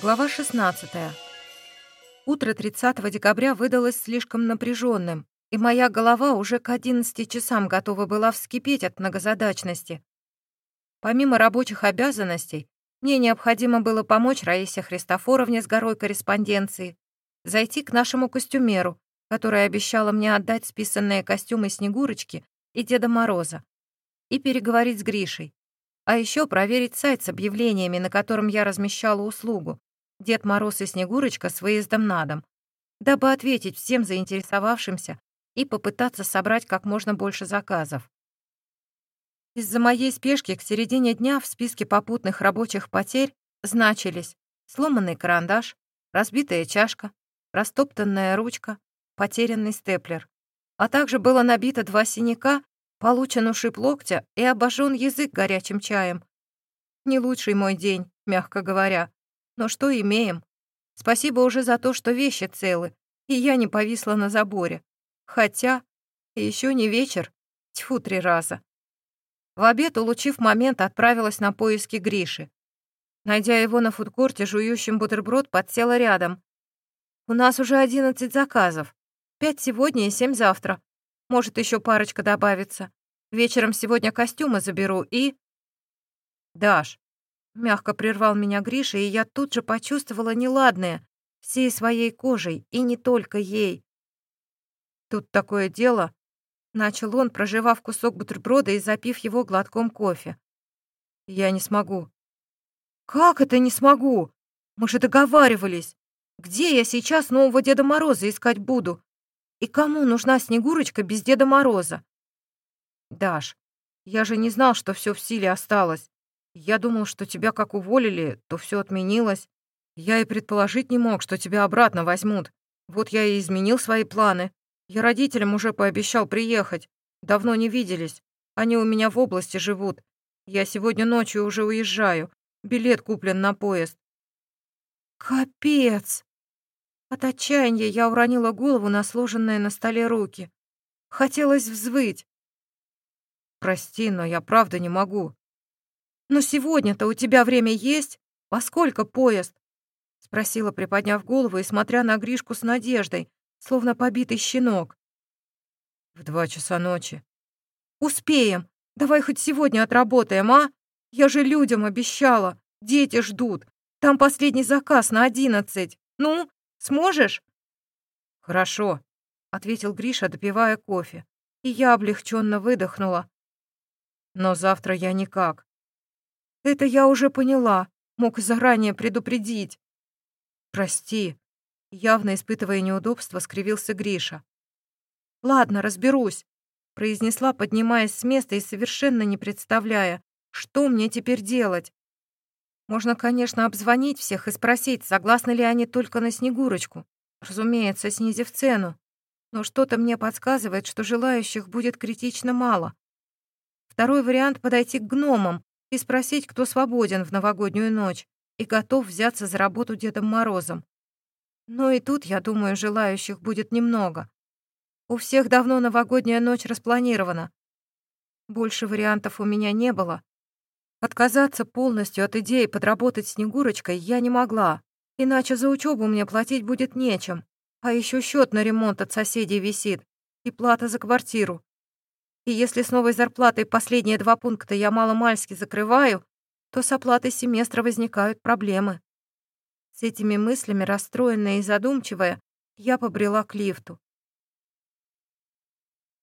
Глава 16. Утро 30 декабря выдалось слишком напряженным, и моя голова уже к 11 часам готова была вскипеть от многозадачности. Помимо рабочих обязанностей, мне необходимо было помочь Раисе Христофоровне с горой корреспонденции, зайти к нашему костюмеру, который обещала мне отдать списанные костюмы Снегурочки и Деда Мороза, и переговорить с Гришей, а еще проверить сайт с объявлениями, на котором я размещала услугу, Дед Мороз и Снегурочка с выездом на дом, дабы ответить всем заинтересовавшимся и попытаться собрать как можно больше заказов. Из-за моей спешки к середине дня в списке попутных рабочих потерь значились сломанный карандаш, разбитая чашка, растоптанная ручка, потерянный степлер. А также было набито два синяка, получен ушиб локтя и обожжен язык горячим чаем. Не лучший мой день, мягко говоря. Но что имеем? Спасибо уже за то, что вещи целы, и я не повисла на заборе. Хотя еще не вечер. Тьфу, три раза. В обед, улучив момент, отправилась на поиски Гриши. Найдя его на фудкорте, жующим бутерброд, подсела рядом. «У нас уже одиннадцать заказов. Пять сегодня и семь завтра. Может, еще парочка добавится. Вечером сегодня костюмы заберу и...» «Даш, Мягко прервал меня Гриша, и я тут же почувствовала неладное всей своей кожей, и не только ей. «Тут такое дело», — начал он, проживав кусок бутерброда и запив его глотком кофе. «Я не смогу». «Как это не смогу? Мы же договаривались. Где я сейчас нового Деда Мороза искать буду? И кому нужна Снегурочка без Деда Мороза?» «Даш, я же не знал, что все в силе осталось. Я думал, что тебя как уволили, то все отменилось. Я и предположить не мог, что тебя обратно возьмут. Вот я и изменил свои планы. Я родителям уже пообещал приехать. Давно не виделись. Они у меня в области живут. Я сегодня ночью уже уезжаю. Билет куплен на поезд. Капец! От отчаяния я уронила голову на сложенные на столе руки. Хотелось взвыть. Прости, но я правда не могу. «Но сегодня-то у тебя время есть? Во сколько поезд?» — спросила, приподняв голову и смотря на Гришку с надеждой, словно побитый щенок. «В два часа ночи». «Успеем. Давай хоть сегодня отработаем, а? Я же людям обещала. Дети ждут. Там последний заказ на одиннадцать. Ну, сможешь?» «Хорошо», — ответил Гриша, допивая кофе. И я облегченно выдохнула. «Но завтра я никак. Это я уже поняла. Мог заранее предупредить. Прости. Явно испытывая неудобство, скривился Гриша. Ладно, разберусь, произнесла, поднимаясь с места и совершенно не представляя, что мне теперь делать. Можно, конечно, обзвонить всех и спросить, согласны ли они только на Снегурочку, разумеется, снизив цену. Но что-то мне подсказывает, что желающих будет критично мало. Второй вариант — подойти к гномам, и спросить, кто свободен в новогоднюю ночь и готов взяться за работу Дедом Морозом. Но и тут, я думаю, желающих будет немного. У всех давно новогодняя ночь распланирована. Больше вариантов у меня не было. Отказаться полностью от идеи подработать Снегурочкой я не могла, иначе за учебу мне платить будет нечем. А еще счет на ремонт от соседей висит и плата за квартиру. И если с новой зарплатой последние два пункта я мало-мальски закрываю, то с оплатой семестра возникают проблемы. С этими мыслями, расстроенная и задумчивая, я побрела к лифту.